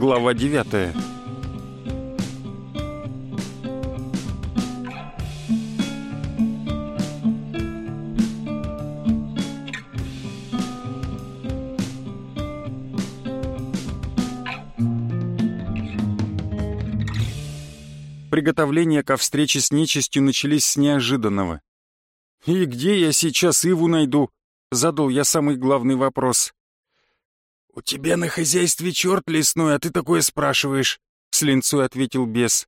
Глава 9 Приготовления ко встрече с нечистью начались с неожиданного. «И где я сейчас Иву найду?» — задал я самый главный вопрос. «У тебя на хозяйстве черт лесной, а ты такое спрашиваешь», — с линцой ответил бес.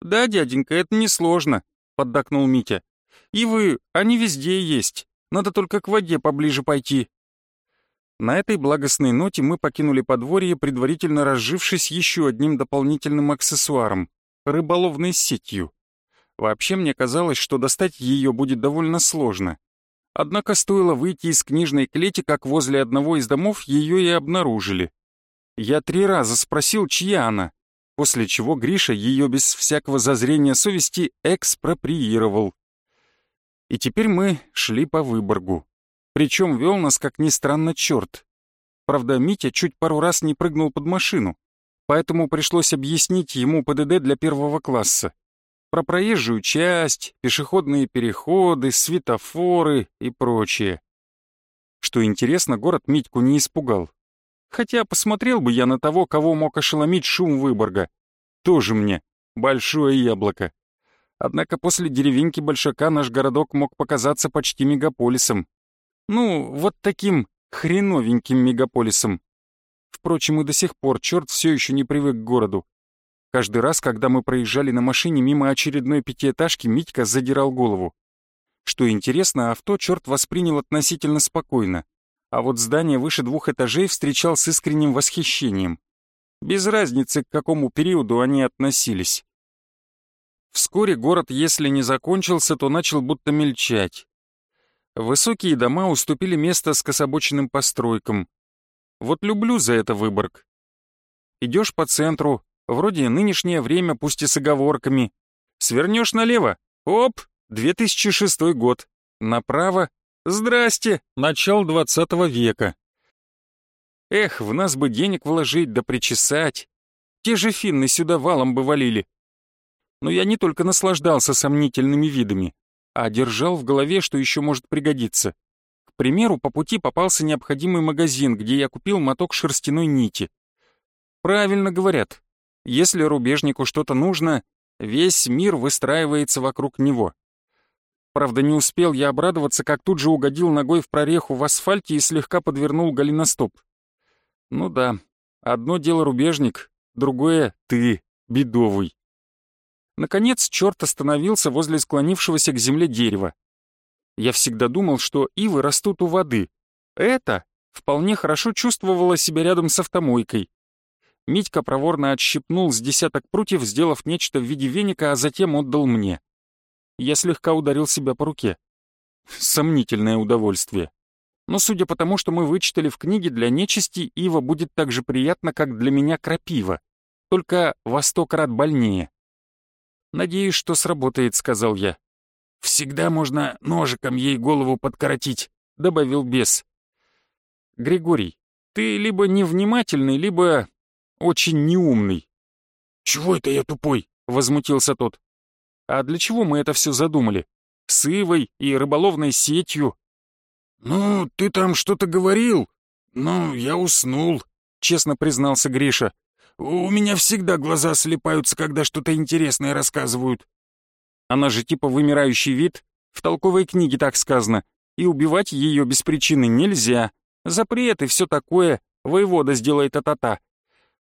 «Да, дяденька, это несложно», — поддакнул Митя. «Ивы, они везде есть, надо только к воде поближе пойти». На этой благостной ноте мы покинули подворье, предварительно разжившись еще одним дополнительным аксессуаром — рыболовной сетью. Вообще мне казалось, что достать ее будет довольно сложно. Однако стоило выйти из книжной клети, как возле одного из домов ее и обнаружили. Я три раза спросил, чья она, после чего Гриша ее без всякого зазрения совести экспроприировал. И теперь мы шли по Выборгу. Причем вел нас, как ни странно, черт. Правда, Митя чуть пару раз не прыгнул под машину, поэтому пришлось объяснить ему ПДД для первого класса про проезжую часть, пешеходные переходы, светофоры и прочее. Что интересно, город Митьку не испугал. Хотя посмотрел бы я на того, кого мог ошеломить шум Выборга. Тоже мне большое яблоко. Однако после деревеньки Большака наш городок мог показаться почти мегаполисом. Ну, вот таким хреновеньким мегаполисом. Впрочем, и до сих пор черт все еще не привык к городу. Каждый раз, когда мы проезжали на машине мимо очередной пятиэтажки, Митька задирал голову. Что интересно, авто черт воспринял относительно спокойно, а вот здание выше двух этажей встречал с искренним восхищением. Без разницы, к какому периоду они относились. Вскоре город, если не закончился, то начал будто мельчать. Высокие дома уступили место скособоченным постройкам. Вот люблю за это Выборг. Идешь по центру, Вроде нынешнее время, пусть и с оговорками. Свернешь налево. Оп, 2006 год. Направо. Здрасте, начало 20 века. Эх, в нас бы денег вложить да причесать. Те же финны сюда валом бы валили. Но я не только наслаждался сомнительными видами, а держал в голове, что еще может пригодиться. К примеру, по пути попался необходимый магазин, где я купил моток шерстяной нити. Правильно говорят, если рубежнику что-то нужно, весь мир выстраивается вокруг него. Правда, не успел я обрадоваться, как тут же угодил ногой в прореху в асфальте и слегка подвернул голеностоп. Ну да, одно дело рубежник, другое — ты, бедовый. Наконец, черт остановился возле склонившегося к земле дерева. Я всегда думал, что ивы растут у воды. Это вполне хорошо чувствовало себя рядом с автомойкой. Митька проворно отщипнул с десяток прутьев, сделав нечто в виде веника, а затем отдал мне. Я слегка ударил себя по руке. Сомнительное удовольствие. Но судя по тому, что мы вычитали в книге, для нечисти ива будет так же приятно, как для меня крапива, только во сто крат больнее. «Надеюсь, что сработает», — сказал я. «Всегда можно ножиком ей голову подкоротить», — добавил бес. «Григорий, ты либо невнимательный, либо очень неумный». «Чего это я тупой?» — возмутился тот. «А для чего мы это все задумали? С Ивой и рыболовной сетью?» «Ну, ты там что-то говорил, но я уснул», — честно признался Гриша. «У меня всегда глаза слепаются, когда что-то интересное рассказывают». «Она же типа вымирающий вид, в толковой книге так сказано, и убивать ее без причины нельзя. Запрет и все такое, воевода сделает а-та-та.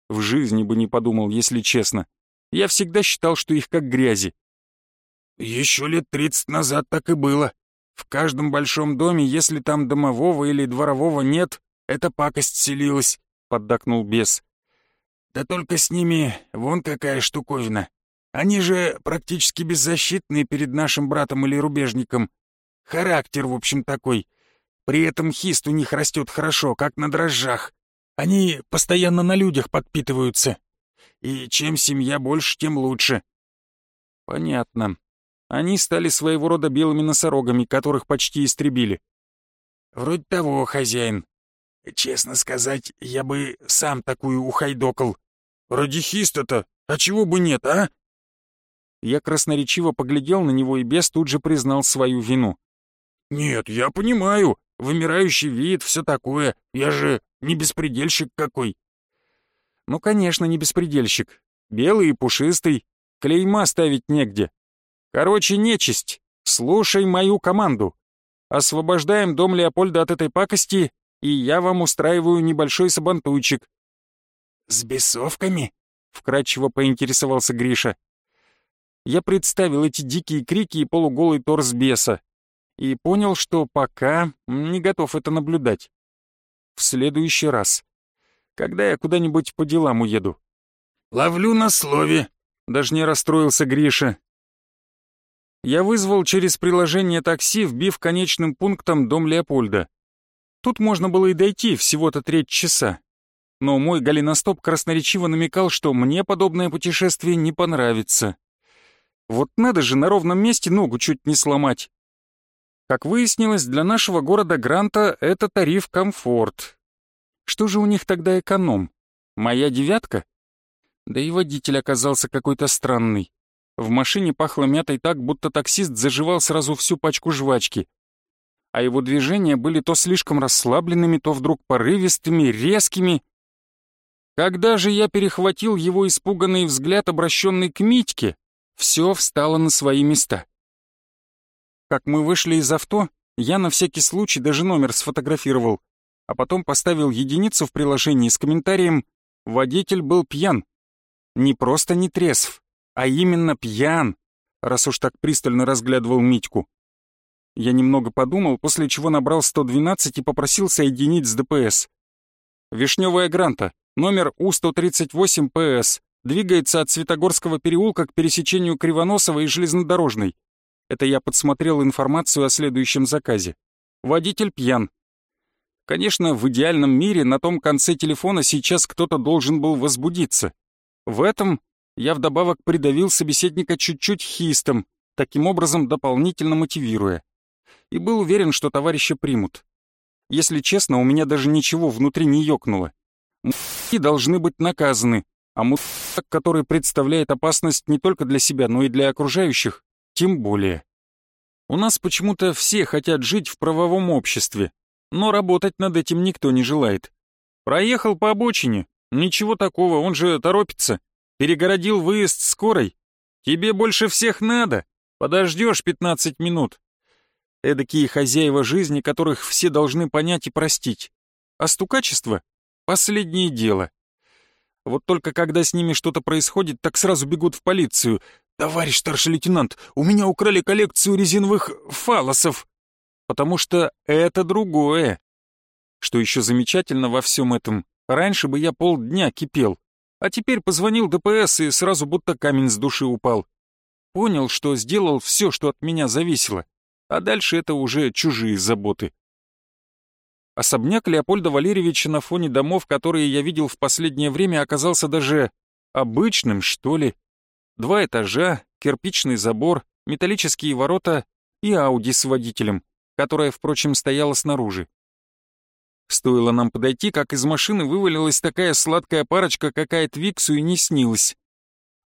В жизни бы не подумал, если честно. Я всегда считал, что их как грязи. Еще лет тридцать назад так и было. В каждом большом доме, если там домового или дворового нет, эта пакость селилась, — поддакнул бес. Да только с ними вон какая штуковина. Они же практически беззащитные перед нашим братом или рубежником. Характер, в общем, такой. При этом хист у них растет хорошо, как на дрожжах. Они постоянно на людях подпитываются. И чем семья больше, тем лучше. Понятно. Они стали своего рода белыми носорогами, которых почти истребили. Вроде того, хозяин. Честно сказать, я бы сам такую ухайдокал. радихиста-то, а чего бы нет, а?» Я красноречиво поглядел на него, и бес тут же признал свою вину. «Нет, я понимаю, вымирающий вид, все такое, я же не беспредельщик какой». «Ну, конечно, не беспредельщик. Белый и пушистый, клейма ставить негде. Короче, нечисть, слушай мою команду. Освобождаем дом Леопольда от этой пакости, и я вам устраиваю небольшой сабантуйчик». «С бесовками?» — вкратчиво поинтересовался Гриша. Я представил эти дикие крики и полуголый торс беса и понял, что пока не готов это наблюдать. В следующий раз, когда я куда-нибудь по делам уеду. «Ловлю на слове», — даже не расстроился Гриша. Я вызвал через приложение такси, вбив конечным пунктом дом Леопольда. Тут можно было и дойти, всего-то треть часа. Но мой голеностоп красноречиво намекал, что мне подобное путешествие не понравится. Вот надо же на ровном месте ногу чуть не сломать. Как выяснилось, для нашего города Гранта это тариф комфорт. Что же у них тогда эконом? Моя девятка? Да и водитель оказался какой-то странный. В машине пахло мятой так, будто таксист заживал сразу всю пачку жвачки. А его движения были то слишком расслабленными, то вдруг порывистыми, резкими. Когда же я перехватил его испуганный взгляд, обращенный к Митьке, все встало на свои места. Как мы вышли из авто, я на всякий случай даже номер сфотографировал, а потом поставил единицу в приложении с комментарием «Водитель был пьян». Не просто не трезв, а именно пьян, раз уж так пристально разглядывал Митьку. Я немного подумал, после чего набрал 112 и попросил соединить с ДПС. «Вишневая Гранта, номер У-138ПС, двигается от Светогорского переулка к пересечению Кривоносова и Железнодорожной. Это я подсмотрел информацию о следующем заказе. Водитель пьян. Конечно, в идеальном мире на том конце телефона сейчас кто-то должен был возбудиться. В этом я вдобавок придавил собеседника чуть-чуть хистом, таким образом дополнительно мотивируя. И был уверен, что товарища примут. Если честно, у меня даже ничего внутри не ёкнуло. Мудаки должны быть наказаны, а мудак, который представляет опасность не только для себя, но и для окружающих, тем более. У нас почему-то все хотят жить в правовом обществе, но работать над этим никто не желает. Проехал по обочине, ничего такого, он же торопится. Перегородил выезд скорой. Тебе больше всех надо. Подождешь 15 минут. Эдакие хозяева жизни, которых все должны понять и простить. А стукачество — последнее дело. Вот только когда с ними что-то происходит, так сразу бегут в полицию. «Товарищ старший лейтенант, у меня украли коллекцию резиновых фалосов!» Потому что это другое. Что еще замечательно во всем этом, раньше бы я полдня кипел. А теперь позвонил ДПС и сразу будто камень с души упал. Понял, что сделал все, что от меня зависело, а дальше это уже чужие заботы. Особняк Леопольда Валерьевича на фоне домов, которые я видел в последнее время, оказался даже обычным, что ли. Два этажа, кирпичный забор, металлические ворота и Ауди с водителем, которая, впрочем, стояла снаружи. Стоило нам подойти, как из машины вывалилась такая сладкая парочка, какая Твиксу и не снилась.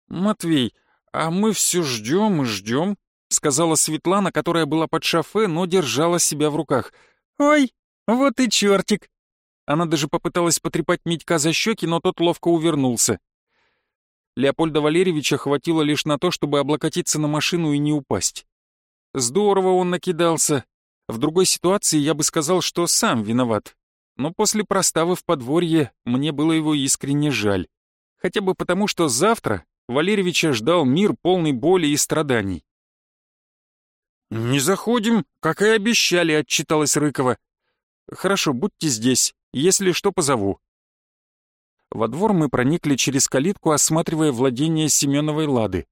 «Матвей, а мы все ждем и ждем», — сказала Светлана, которая была под шофе, но держала себя в руках. «Ой, вот и чертик!» Она даже попыталась потрепать Митька за щеки, но тот ловко увернулся. Леопольда Валерьевича хватило лишь на то, чтобы облокотиться на машину и не упасть. Здорово он накидался. В другой ситуации я бы сказал, что сам виноват но после проставы в подворье мне было его искренне жаль. Хотя бы потому, что завтра Валерьевича ждал мир полный боли и страданий. «Не заходим, как и обещали», — отчиталась Рыкова. «Хорошо, будьте здесь, если что, позову». Во двор мы проникли через калитку, осматривая владение Семеновой Лады.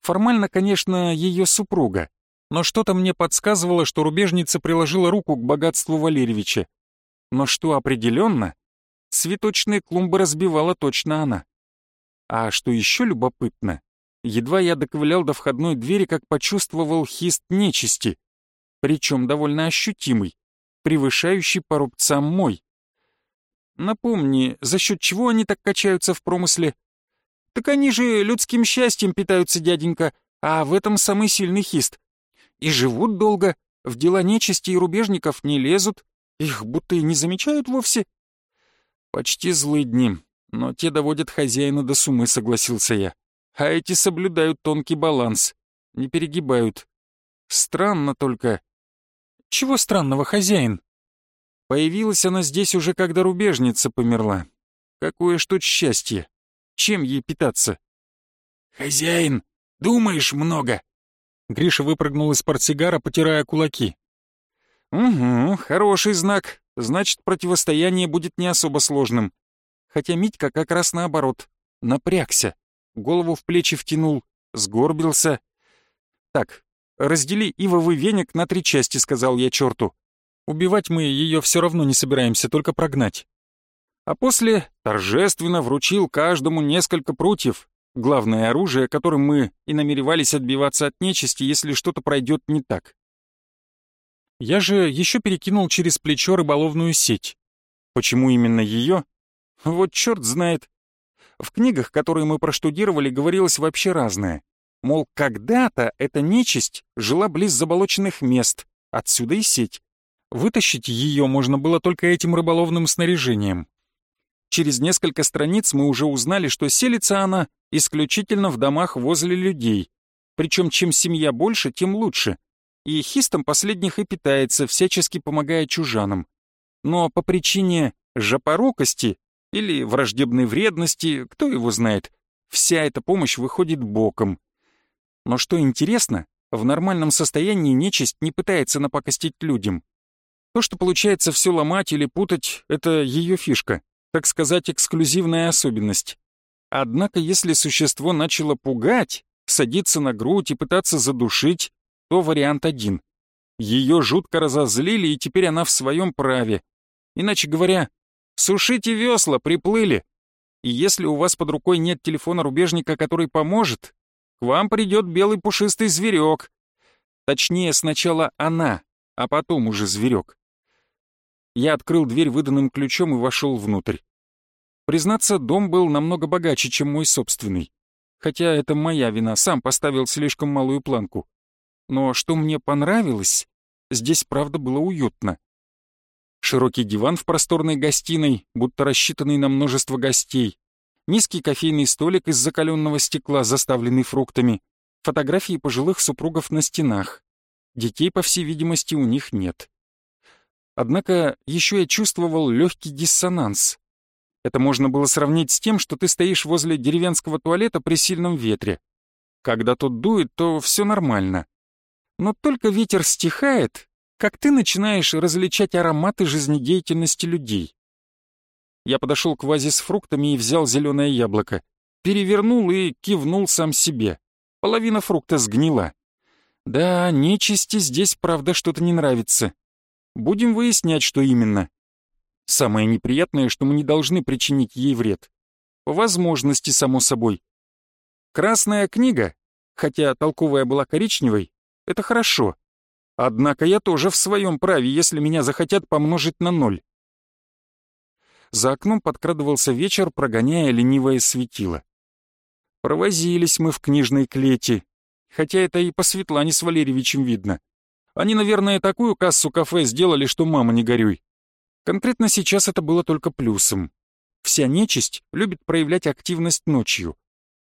Формально, конечно, ее супруга, но что-то мне подсказывало, что рубежница приложила руку к богатству Валерьевича, но что определенно, цветочные клумбы разбивала точно она. А что еще любопытно, едва я доковылял до входной двери, как почувствовал хист нечисти, причем довольно ощутимый, превышающий по рубцам мой. Напомни, за счет чего они так качаются в промысле? Так они же людским счастьем питаются, дяденька, а в этом самый сильный хист. И живут долго, в дела нечисти и рубежников не лезут, их будто и не замечают вовсе. Почти злые дни, но те доводят хозяина до сумы, согласился я. А эти соблюдают тонкий баланс, не перегибают. Странно только. Чего странного, хозяин? Появилась она здесь уже, когда рубежница померла. Какое ж тут счастье! Чем ей питаться? «Хозяин, думаешь много?» Гриша выпрыгнул из портсигара, потирая кулаки. «Угу, хороший знак. Значит, противостояние будет не особо сложным. Хотя Митька как раз наоборот. Напрягся. Голову в плечи втянул, сгорбился. Так, раздели ивовый веник на три части», — сказал я черту. «Убивать мы ее все равно не собираемся, только прогнать». А после торжественно вручил каждому несколько прутьев, главное оружие, которым мы и намеревались отбиваться от нечисти, если что-то пройдет не так. Я же еще перекинул через плечо рыболовную сеть. Почему именно ее? Вот черт знает. В книгах, которые мы проштудировали, говорилось вообще разное. Мол, когда-то эта нечисть жила близ заболоченных мест, отсюда и сеть. Вытащить ее можно было только этим рыболовным снаряжением. Через несколько страниц мы уже узнали, что селится она исключительно в домах возле людей. Причем чем семья больше, тем лучше. И хистом последних и питается, всячески помогая чужанам. Но по причине жопорокости или враждебной вредности, кто его знает, вся эта помощь выходит боком. Но что интересно, в нормальном состоянии нечисть не пытается напакостить людям. То, что получается все ломать или путать, это ее фишка так сказать, эксклюзивная особенность. Однако, если существо начало пугать, садиться на грудь и пытаться задушить, то вариант один. Ее жутко разозлили, и теперь она в своем праве. Иначе говоря, сушите весла, приплыли. И если у вас под рукой нет телефона рубежника, который поможет, к вам придет белый пушистый зверек. Точнее, сначала она, а потом уже зверек. Я открыл дверь выданным ключом и вошел внутрь. Признаться, дом был намного богаче, чем мой собственный. Хотя это моя вина, сам поставил слишком малую планку. Но что мне понравилось, здесь правда было уютно. Широкий диван в просторной гостиной, будто рассчитанный на множество гостей. Низкий кофейный столик из закаленного стекла, заставленный фруктами. Фотографии пожилых супругов на стенах. Детей, по всей видимости, у них нет. Однако еще я чувствовал легкий диссонанс. Это можно было сравнить с тем, что ты стоишь возле деревенского туалета при сильном ветре. Когда тот дует, то все нормально. Но только ветер стихает, как ты начинаешь различать ароматы жизнедеятельности людей. Я подошел к вазе с фруктами и взял зеленое яблоко. Перевернул и кивнул сам себе. Половина фрукта сгнила. Да, нечисти здесь, правда, что-то не нравится. Будем выяснять, что именно. Самое неприятное, что мы не должны причинить ей вред. По возможности, само собой. Красная книга, хотя толковая была коричневой, это хорошо. Однако я тоже в своем праве, если меня захотят помножить на ноль. За окном подкрадывался вечер, прогоняя ленивое светило. Провозились мы в книжной клете, хотя это и по Светлане с Валерьевичем видно. Они, наверное, такую кассу кафе сделали, что мама не горюй. Конкретно сейчас это было только плюсом. Вся нечисть любит проявлять активность ночью.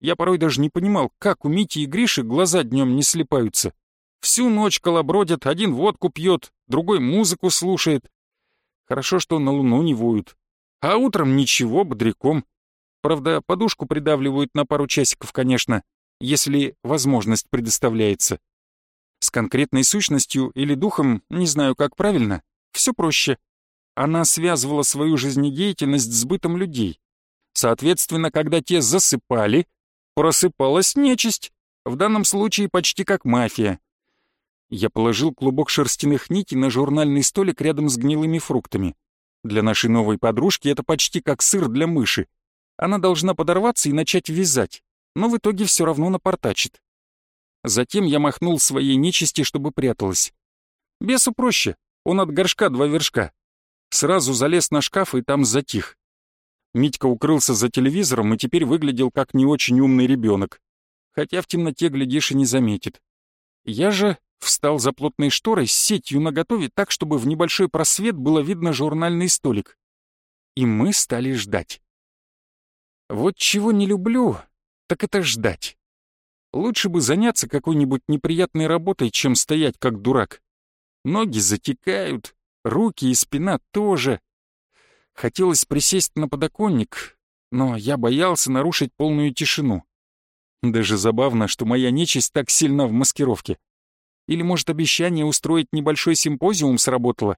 Я порой даже не понимал, как у Мити и Гриши глаза днем не слепаются. Всю ночь колобродят, один водку пьет, другой музыку слушает. Хорошо, что на луну не воют. А утром ничего, бодряком. Правда, подушку придавливают на пару часиков, конечно, если возможность предоставляется. С конкретной сущностью или духом, не знаю как правильно, все проще. Она связывала свою жизнедеятельность с бытом людей. Соответственно, когда те засыпали, просыпалась нечисть, в данном случае почти как мафия. Я положил клубок шерстяных нитей на журнальный столик рядом с гнилыми фруктами. Для нашей новой подружки это почти как сыр для мыши. Она должна подорваться и начать вязать, но в итоге все равно напортачит. Затем я махнул своей нечисти, чтобы пряталась. Бесу проще, он от горшка два вершка. Сразу залез на шкаф и там затих. Митька укрылся за телевизором и теперь выглядел как не очень умный ребенок. Хотя в темноте, глядишь, и не заметит. Я же встал за плотной шторой с сетью наготове так, чтобы в небольшой просвет было видно журнальный столик. И мы стали ждать. Вот чего не люблю, так это ждать. Лучше бы заняться какой-нибудь неприятной работой, чем стоять как дурак. Ноги затекают, руки и спина тоже. Хотелось присесть на подоконник, но я боялся нарушить полную тишину. Даже забавно, что моя нечисть так сильна в маскировке. Или, может, обещание устроить небольшой симпозиум сработало?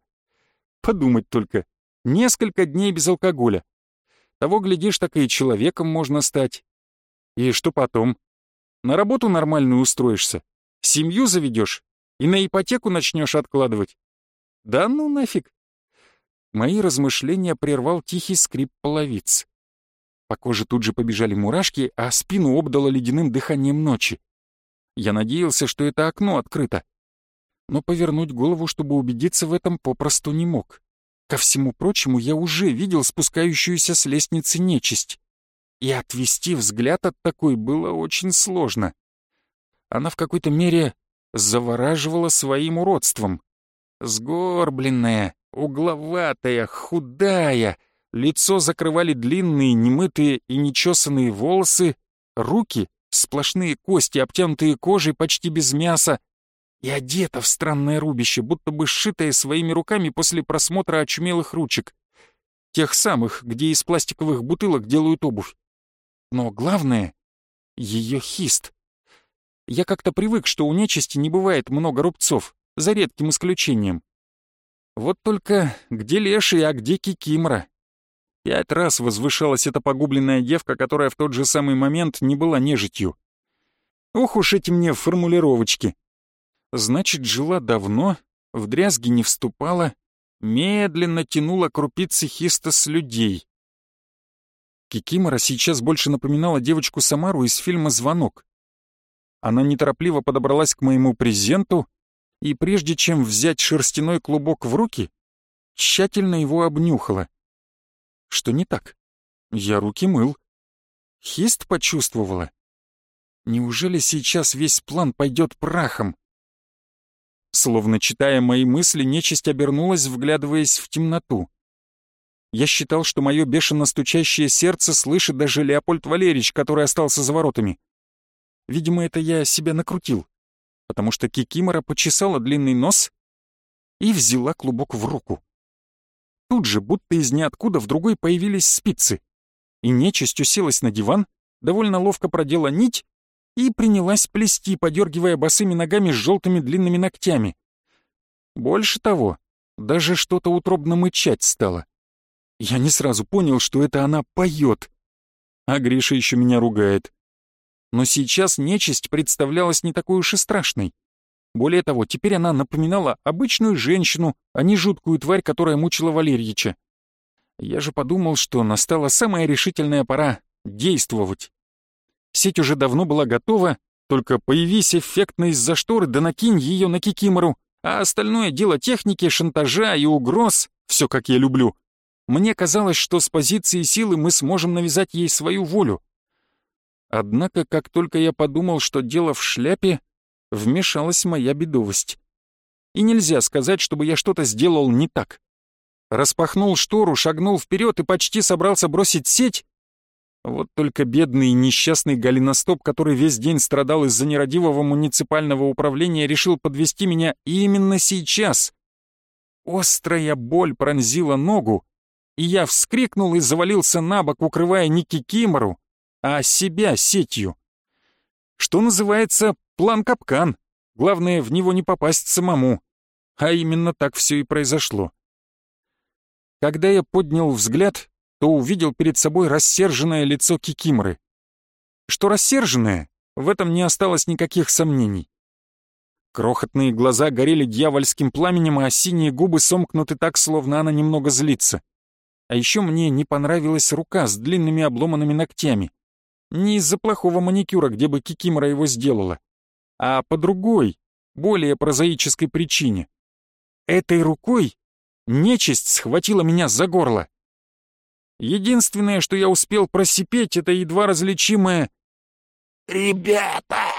Подумать только. Несколько дней без алкоголя. Того, глядишь, так и человеком можно стать. И что потом? На работу нормальную устроишься? Семью заведешь? И на ипотеку начнешь откладывать? Да ну нафиг. Мои размышления прервал тихий скрип половиц. По коже тут же побежали мурашки, а спину обдало ледяным дыханием ночи. Я надеялся, что это окно открыто. Но повернуть голову, чтобы убедиться в этом, попросту не мог. Ко всему прочему, я уже видел спускающуюся с лестницы нечисть. И отвести взгляд от такой было очень сложно. Она в какой-то мере завораживала своим уродством. Сгорбленная, угловатая, худая, лицо закрывали длинные, немытые и нечесанные волосы, руки — сплошные кости, обтянутые кожей почти без мяса, и одета в странное рубище, будто бы сшитое своими руками после просмотра очумелых ручек. Тех самых, где из пластиковых бутылок делают обувь. Но главное — ее хист. Я как-то привык, что у нечисти не бывает много рубцов, за редким исключением. Вот только где леший, а где кикимора? Пять раз возвышалась эта погубленная девка, которая в тот же самый момент не была нежитью. Ох уж эти мне формулировочки. Значит, жила давно, в дрязги не вступала, медленно тянула крупицы хиста с людей. Кикимора сейчас больше напоминала девочку Самару из фильма «Звонок». Она неторопливо подобралась к моему презенту и, прежде чем взять шерстяной клубок в руки, тщательно его обнюхала. Что не так? Я руки мыл. Хист почувствовала. Неужели сейчас весь план пойдет прахом? Словно читая мои мысли, нечисть обернулась, вглядываясь в темноту. Я считал, что мое бешено стучащее сердце слышит даже Леопольд Валерьевич, который остался за воротами. Видимо, это я себя накрутил, потому что Кикимора почесала длинный нос и взяла клубок в руку. Тут же, будто из ниоткуда, в другой появились спицы, и нечисть уселась на диван, довольно ловко продела нить и принялась плести, подергивая босыми ногами с желтыми длинными ногтями. Больше того, даже что-то утробно мычать стало. Я не сразу понял, что это она поет. А Гриша еще меня ругает. Но сейчас нечисть представлялась не такой уж и страшной. Более того, теперь она напоминала обычную женщину, а не жуткую тварь, которая мучила Валерьича. Я же подумал, что настала самая решительная пора действовать. Сеть уже давно была готова, только появись эффектно из-за шторы, да накинь ее на Кикимору, а остальное дело техники, шантажа и угроз, все как я люблю. Мне казалось, что с позиции силы мы сможем навязать ей свою волю. Однако, как только я подумал, что дело в шляпе, вмешалась моя бедовость. И нельзя сказать, чтобы я что-то сделал не так. Распахнул штору, шагнул вперед и почти собрался бросить сеть. Вот только бедный и несчастный голеностоп, который весь день страдал из-за нерадивого муниципального управления, решил подвести меня именно сейчас. Острая боль пронзила ногу, и я вскрикнул и завалился на бок, укрывая не кикимору, а себя сетью. Что называется, план-капкан. Главное, в него не попасть самому. А именно так все и произошло. Когда я поднял взгляд, то увидел перед собой рассерженное лицо Кикиморы. Что рассерженное, в этом не осталось никаких сомнений. Крохотные глаза горели дьявольским пламенем, а синие губы сомкнуты так, словно она немного злится. А еще мне не понравилась рука с длинными обломанными ногтями. Не из-за плохого маникюра, где бы Кикимора его сделала, а по другой, более прозаической причине. Этой рукой нечисть схватила меня за горло. Единственное, что я успел просипеть, это едва различимое «Ребята!»